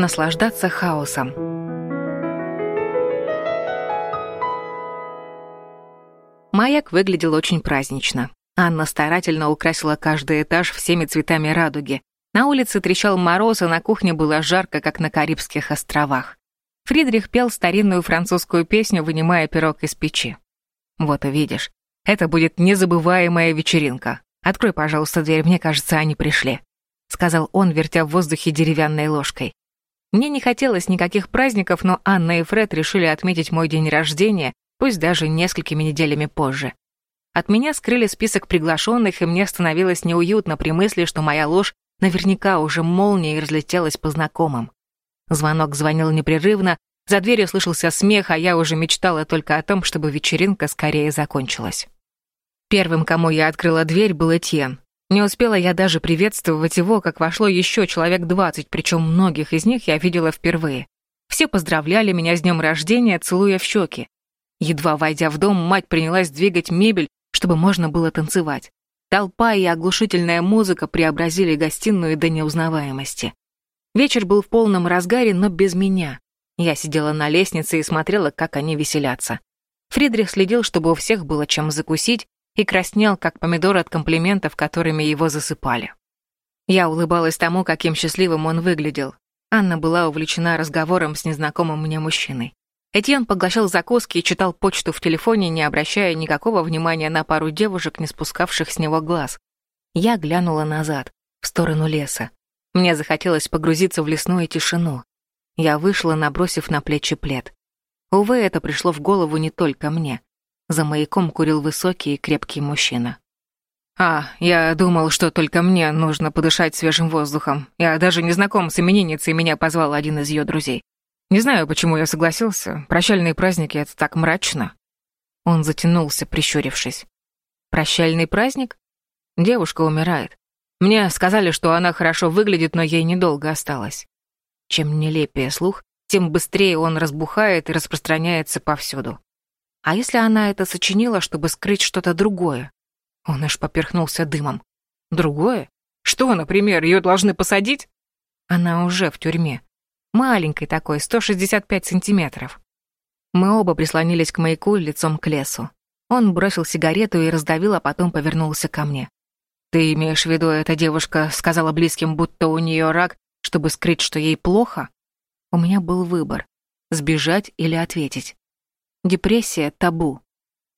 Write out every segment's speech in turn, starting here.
Наслаждаться хаосом. Маяк выглядел очень празднично. Анна старательно украсила каждый этаж всеми цветами радуги. На улице трещал мороз, а на кухне было жарко, как на Карибских островах. Фридрих пел старинную французскую песню, вынимая пирог из печи. «Вот увидишь, это будет незабываемая вечеринка. Открой, пожалуйста, дверь, мне кажется, они пришли», — сказал он, вертя в воздухе деревянной ложкой. Мне не хотелось никаких праздников, но Анна и Фред решили отметить мой день рождения, пусть даже несколькими неделями позже. От меня скрыли список приглашенных, и мне становилось неуютно при мысли, что моя ложь наверняка уже молнией разлетелась по знакомым. Звонок звонил непрерывно, за дверью слышался смех, а я уже мечтала только о том, чтобы вечеринка скорее закончилась. Первым, кому я открыла дверь, был Этьен. Не успела я даже приветствовать его, как вошло еще человек двадцать, причем многих из них я видела впервые. Все поздравляли меня с днем рождения, целуя в щеки. Едва войдя в дом, мать принялась двигать мебель, чтобы можно было танцевать. Толпа и оглушительная музыка преобразили гостиную до неузнаваемости. Вечер был в полном разгаре, но без меня. Я сидела на лестнице и смотрела, как они веселятся. Фридрих следил, чтобы у всех было чем закусить, и краснел, как помидор от комплиментов, которыми его засыпали. Я улыбалась тому, каким счастливым он выглядел. Анна была увлечена разговором с незнакомым мне мужчиной. Этьен поглощал закуски и читал почту в телефоне, не обращая никакого внимания на пару девушек, не спускавших с него глаз. Я глянула назад, в сторону леса. Мне захотелось погрузиться в лесную тишину. Я вышла, набросив на плечи плед. Увы, это пришло в голову не только мне. За маяком курил высокий и крепкий мужчина. «А, я думал, что только мне нужно подышать свежим воздухом. Я даже не знаком с именинницей, меня позвал один из ее друзей. Не знаю, почему я согласился. Прощальные праздники — это так мрачно. Он затянулся, прищурившись. Прощальный праздник? Девушка умирает. Мне сказали, что она хорошо выглядит, но ей недолго осталось. Чем нелепее слух, тем быстрее он разбухает и распространяется повсюду. А если она это сочинила, чтобы скрыть что-то другое? Он аж поперхнулся дымом. Другое? Что, например, ее должны посадить? Она уже в тюрьме. Маленькой такой, 165 сантиметров. Мы оба прислонились к маяку лицом к лесу. Он бросил сигарету и раздавил, а потом повернулся ко мне. «Ты имеешь в виду, эта девушка сказала близким, будто у нее рак, чтобы скрыть, что ей плохо?» У меня был выбор — сбежать или ответить. Депрессия — табу.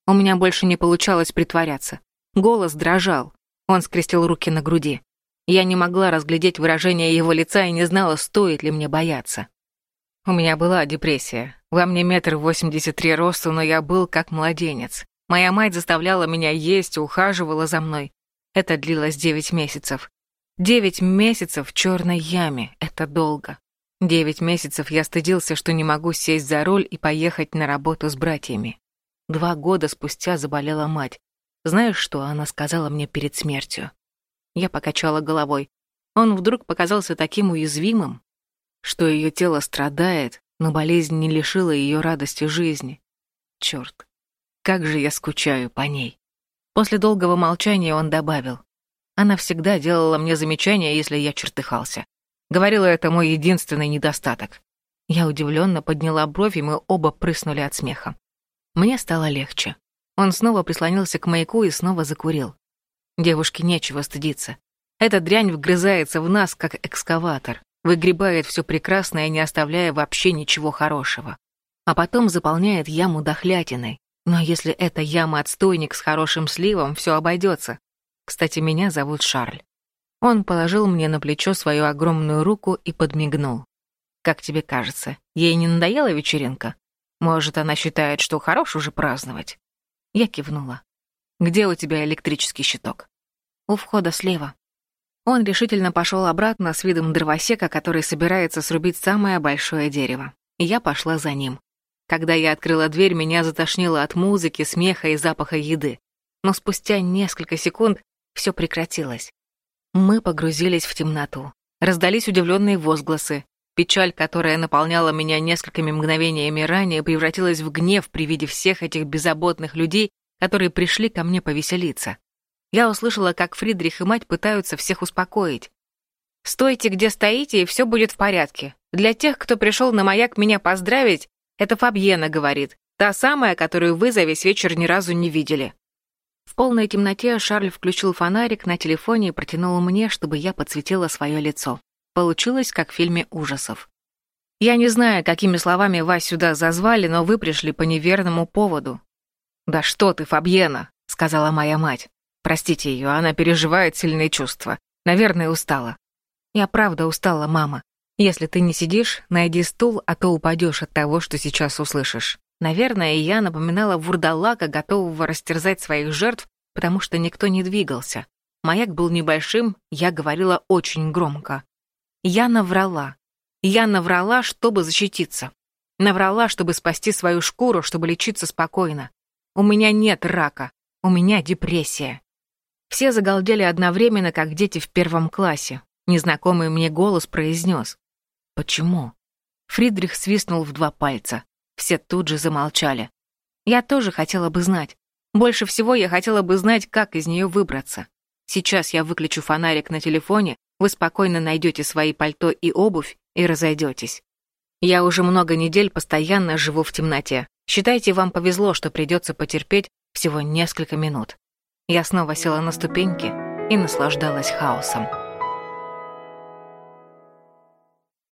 У меня больше не получалось притворяться. Голос дрожал. Он скрестил руки на груди. Я не могла разглядеть выражение его лица и не знала, стоит ли мне бояться. У меня была депрессия. Во мне метр восемьдесят три росту, но я был как младенец. Моя мать заставляла меня есть, ухаживала за мной. Это длилось девять месяцев. Девять месяцев в черной яме — это долго. Девять месяцев я стыдился, что не могу сесть за руль и поехать на работу с братьями. Два года спустя заболела мать. Знаешь, что она сказала мне перед смертью? Я покачала головой. Он вдруг показался таким уязвимым, что ее тело страдает, но болезнь не лишила ее радости жизни. Черт, как же я скучаю по ней. После долгого молчания он добавил. Она всегда делала мне замечания, если я чертыхался. Говорила, это мой единственный недостаток. Я удивленно подняла бровь, и мы оба прыснули от смеха. Мне стало легче. Он снова прислонился к маяку и снова закурил. Девушке нечего стыдиться. Эта дрянь вгрызается в нас, как экскаватор, выгребает все прекрасное, не оставляя вообще ничего хорошего. А потом заполняет яму дохлятиной. Но если это яма-отстойник с хорошим сливом, все обойдется. Кстати, меня зовут Шарль. Он положил мне на плечо свою огромную руку и подмигнул. «Как тебе кажется, ей не надоела вечеринка? Может, она считает, что хорош уже праздновать?» Я кивнула. «Где у тебя электрический щиток?» «У входа слева». Он решительно пошел обратно с видом дровосека, который собирается срубить самое большое дерево. Я пошла за ним. Когда я открыла дверь, меня затошнило от музыки, смеха и запаха еды. Но спустя несколько секунд все прекратилось. Мы погрузились в темноту. Раздались удивленные возгласы. Печаль, которая наполняла меня несколькими мгновениями ранее, превратилась в гнев при виде всех этих беззаботных людей, которые пришли ко мне повеселиться. Я услышала, как Фридрих и мать пытаются всех успокоить. «Стойте, где стоите, и все будет в порядке. Для тех, кто пришел на маяк меня поздравить, это Фабьена говорит, та самая, которую вы за весь вечер ни разу не видели. В полной темноте Шарль включил фонарик на телефоне и протянул мне, чтобы я подсветила свое лицо. Получилось, как в фильме ужасов. Я не знаю, какими словами вас сюда зазвали, но вы пришли по неверному поводу. «Да что ты, Фабьена!» — сказала моя мать. Простите ее, она переживает сильные чувства. Наверное, устала. Я правда устала, мама. Если ты не сидишь, найди стул, а то упадешь от того, что сейчас услышишь. Наверное, я напоминала вурдалака, готового растерзать своих жертв, потому что никто не двигался. Маяк был небольшим, я говорила очень громко. Я наврала. Я наврала, чтобы защититься. Наврала, чтобы спасти свою шкуру, чтобы лечиться спокойно. У меня нет рака, у меня депрессия. Все загалдели одновременно, как дети в первом классе. Незнакомый мне голос произнес. «Почему?» Фридрих свистнул в два пальца. Все тут же замолчали. Я тоже хотела бы знать. Больше всего я хотела бы знать, как из нее выбраться. Сейчас я выключу фонарик на телефоне, вы спокойно найдете свои пальто и обувь и разойдетесь. Я уже много недель постоянно живу в темноте. Считайте, вам повезло, что придется потерпеть всего несколько минут. Я снова села на ступеньки и наслаждалась хаосом.